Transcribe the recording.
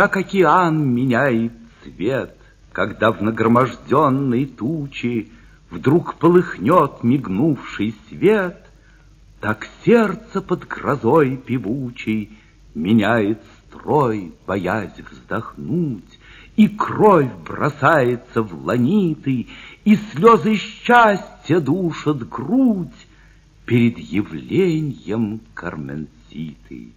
как океан меняет цвет, Когда в нагроможденной тучи Вдруг полыхнет мигнувший свет, Так сердце под грозой певучей Меняет строй, боясь вздохнуть, И кровь бросается в ланиты, И слезы счастья душат грудь Перед явлением Карменситы.